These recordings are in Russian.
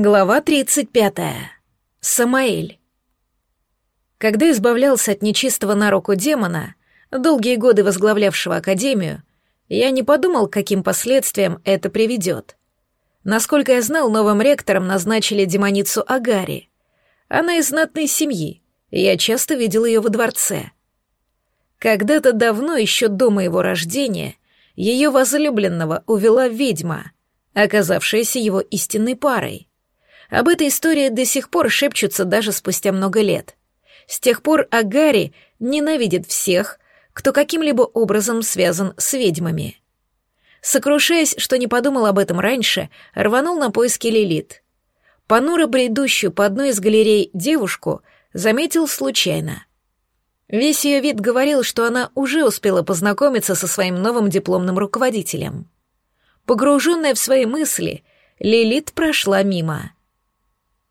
Глава 35. Самаэль. Когда избавлялся от нечистого на руку демона, долгие годы возглавлявшего Академию, я не подумал, к каким последствиям это приведет. Насколько я знал, новым ректором назначили демоницу Агари. Она из знатной семьи, и я часто видел ее во дворце. Когда-то давно, еще до моего рождения, ее возлюбленного увела ведьма, оказавшаяся его истинной парой. Об этой истории до сих пор шепчутся даже спустя много лет. С тех пор Агари ненавидит всех, кто каким-либо образом связан с ведьмами. Сокрушаясь, что не подумал об этом раньше, рванул на поиски Лилит. Понуро бредущую по одной из галерей девушку заметил случайно. Весь ее вид говорил, что она уже успела познакомиться со своим новым дипломным руководителем. Погруженная в свои мысли, Лилит прошла мимо —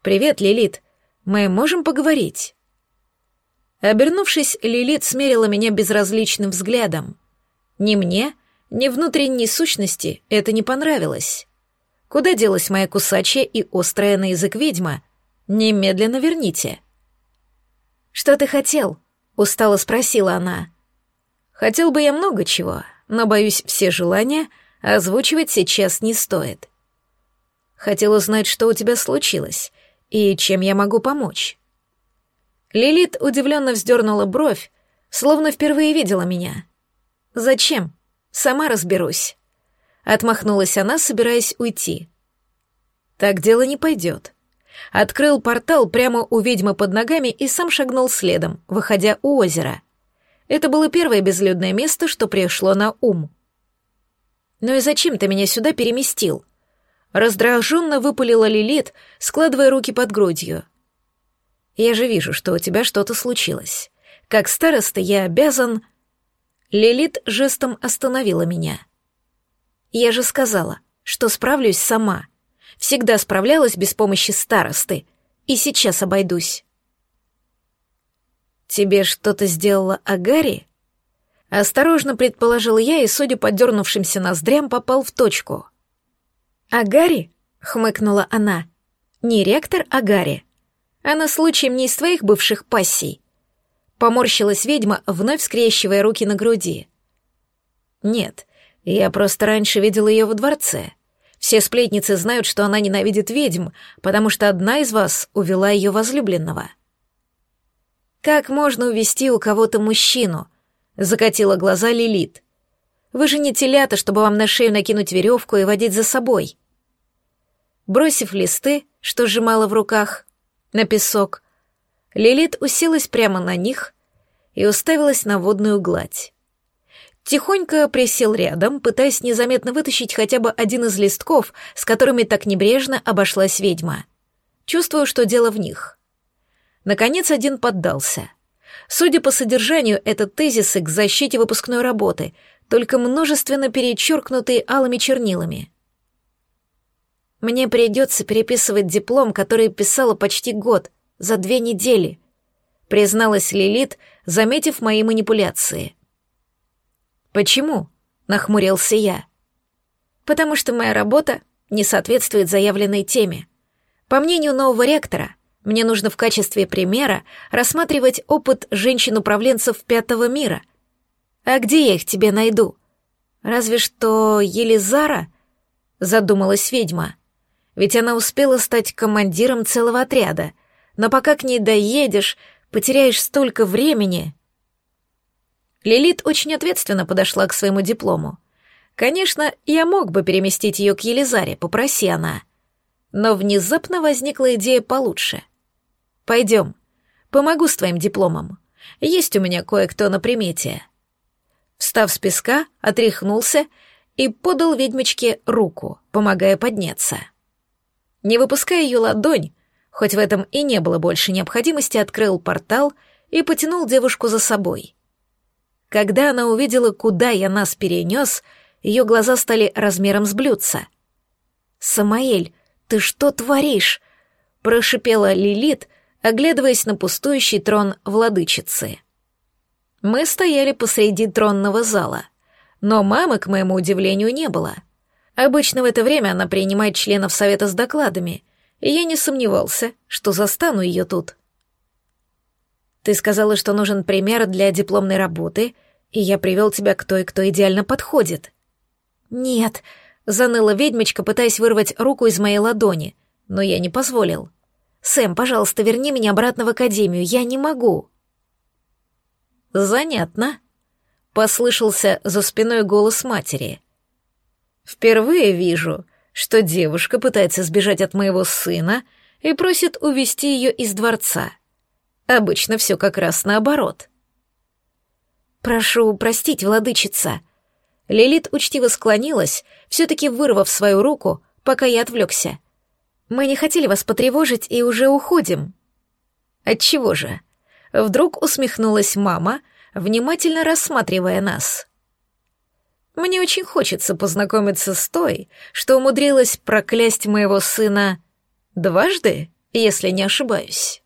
«Привет, Лилит. Мы можем поговорить?» Обернувшись, Лилит смерила меня безразличным взглядом. Ни мне, ни внутренней сущности это не понравилось. Куда делась моя кусачая и острая на язык ведьма? Немедленно верните. «Что ты хотел?» — устало спросила она. «Хотел бы я много чего, но, боюсь, все желания озвучивать сейчас не стоит. Хотел узнать, что у тебя случилось, и чем я могу помочь? Лилит удивленно вздернула бровь, словно впервые видела меня. Зачем? Сама разберусь. Отмахнулась она, собираясь уйти. Так дело не пойдет. Открыл портал прямо у ведьмы под ногами и сам шагнул следом, выходя у озера. Это было первое безлюдное место, что пришло на ум. «Ну и зачем ты меня сюда переместил?» Раздраженно выпалила Лилит, складывая руки под грудью. «Я же вижу, что у тебя что-то случилось. Как староста я обязан...» Лилит жестом остановила меня. «Я же сказала, что справлюсь сама. Всегда справлялась без помощи старосты. И сейчас обойдусь». «Тебе что-то сделала Агари?» Осторожно предположил я и, судя по дернувшимся ноздрям, попал в точку — «А Гарри?» — хмыкнула она. «Не ректор, а Гарри. Она случаем не из твоих бывших пассий?» Поморщилась ведьма, вновь скрещивая руки на груди. «Нет, я просто раньше видела ее во дворце. Все сплетницы знают, что она ненавидит ведьм, потому что одна из вас увела ее возлюбленного». «Как можно увести у кого-то мужчину?» — закатила глаза Лилит. Вы же не телята, чтобы вам на шею накинуть веревку и водить за собой. Бросив листы, что сжимала в руках, на песок, Лилит уселась прямо на них и уставилась на водную гладь. Тихонько присел рядом, пытаясь незаметно вытащить хотя бы один из листков, с которыми так небрежно обошлась ведьма. Чувствую, что дело в них. Наконец один поддался. Судя по содержанию, это тезисы к защите выпускной работы, только множественно перечеркнутые алыми чернилами. Мне придется переписывать диплом, который писала почти год, за две недели, призналась Лилит, заметив мои манипуляции. Почему? нахмурился я. Потому что моя работа не соответствует заявленной теме. По мнению нового ректора, мне нужно в качестве примера рассматривать опыт женщин-управленцев пятого мира — а где я их тебе найду? Разве что Елизара? Задумалась ведьма. Ведь она успела стать командиром целого отряда. Но пока к ней доедешь, потеряешь столько времени. Лилит очень ответственно подошла к своему диплому. Конечно, я мог бы переместить ее к Елизаре, попроси она. Но внезапно возникла идея получше. Пойдем, помогу с твоим дипломом. Есть у меня кое-кто на примете. Встав с песка, отряхнулся и подал ведьмочке руку, помогая подняться. Не выпуская ее ладонь, хоть в этом и не было больше необходимости, открыл портал и потянул девушку за собой. Когда она увидела, куда я нас перенес, ее глаза стали размером с блюдца. «Самаэль, ты что творишь?» — прошипела Лилит, оглядываясь на пустующий трон владычицы. Мы стояли посреди тронного зала, но мамы, к моему удивлению, не было. Обычно в это время она принимает членов совета с докладами, и я не сомневался, что застану ее тут. Ты сказала, что нужен пример для дипломной работы, и я привел тебя к той, кто идеально подходит. Нет, заныла ведьмочка, пытаясь вырвать руку из моей ладони, но я не позволил. Сэм, пожалуйста, верни меня обратно в академию, я не могу. Занятно. Послышался за спиной голос матери. Впервые вижу, что девушка пытается сбежать от моего сына и просит увести ее из дворца. Обычно все как раз наоборот. «Прошу простить, владычица». Лилит учтиво склонилась, все-таки вырвав свою руку, пока я отвлекся. «Мы не хотели вас потревожить и уже уходим». «Отчего же?» Вдруг усмехнулась мама, внимательно рассматривая нас. «Мне очень хочется познакомиться с той, что умудрилась проклясть моего сына дважды, если не ошибаюсь».